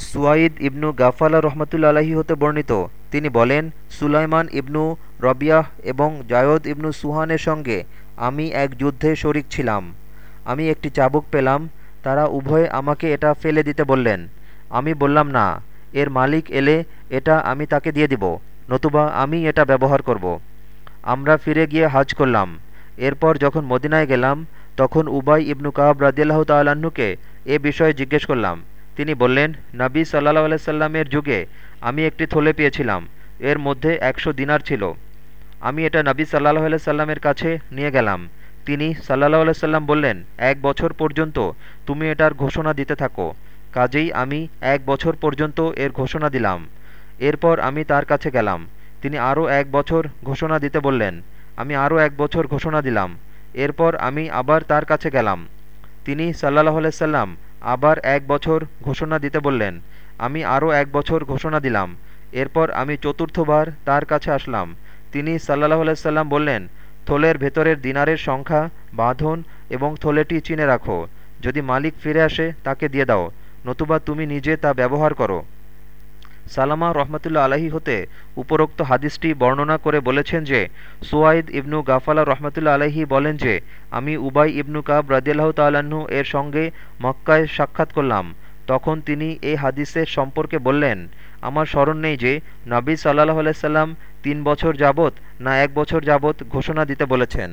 সুয়াইদ ইবনু গাফালা রহমতুল্লা আলহী হতে বর্ণিত। তিনি বলেন, সুলাইমান ইবনু রবিয়াহ এবং জায়দ ইবনু সুহানের সঙ্গে আমি এক যুদ্ধে শরিক ছিলাম। আমি একটি চাবুক পেলাম, তারা উভয়ে আমাকে এটা ফেলে দিতে বললেন। আমি বললাম, না, এর মালিক এলে এটা আমি তাকে দিয়ে দিব, নতুবা আমি এটা ব্যবহার করব। আমরা ফিরে গিয়ে হাজ করলাম। এরপর যখন মদিনায় গেলাম, তখন উবাই ইবনু কাহাব রাজিয়াল্লাহ তাল্লাহ্নকে এ বিষয়ে জিজ্ঞেস করলাম। তিনি বললেন, নবী সাল্লাহ আলাইসাল্লামের যুগে আমি একটি থলে পেয়েছিলাম। এর মধ্যে একশো দিনার ছিল। আমি এটা নবী সাল্লাহ আলাইসাল্লামের কাছে নিয়ে গেলাম। তিনি সাল্লাহ আলাইসাল্লাম বললেন, এক বছর পর্যন্ত তুমি এটার ঘোষণা দিতে থাকো। কাজেই আমি এক বছর পর্যন্ত এর ঘোষণা দিলাম। এরপর আমি তার কাছে গেলাম। তিনি আরও এক বছর ঘোষণা দিতে বললেন, আমি আরও এক বছর ঘোষণা দিলাম। এরপর আমি আবার তার কাছে গেলাম। তিনি সাল্লাহ আলাইসাল্লাম আবার এক বছর ঘোষণা দিতে বললেন, আমি আরও এক বছর ঘোষণা দিলাম। এরপর আমি চতুর্থবার তার কাছে আসলাম। তিনি সাল্লাহ আলাইসাল্লাম বললেন, থলের ভেতরের দিনারের সংখ্যা, বাঁধন এবং থলেটি চিনে রাখো। যদি মালিক ফিরে আসে, তাকে দিয়ে দাও। নতুবা তুমি নিজে তা ব্যবহার করো। সালামা রহমতুল্লা আলাহি হতে উপরোক্ত হাদিসটি বর্ণনা করে বলেছেন যে, সোয়াইদ ইবনু গাফালা রহমতুল্লা আলাহি বলেন যে, আমি উবাই ইবনু কাব রাজিয়াল্লাহ তাল্লাহ্ন এর সঙ্গে মক্কায় সাক্ষাৎ করলাম। তখন তিনি এই হাদিসের সম্পর্কে বললেন, আমার স্মরণ নেই যে, নবী সাল্লাহ আলাইসাল্লাম তিন বছর যাবত না এক বছর যাবত ঘোষণা দিতে বলেছেন।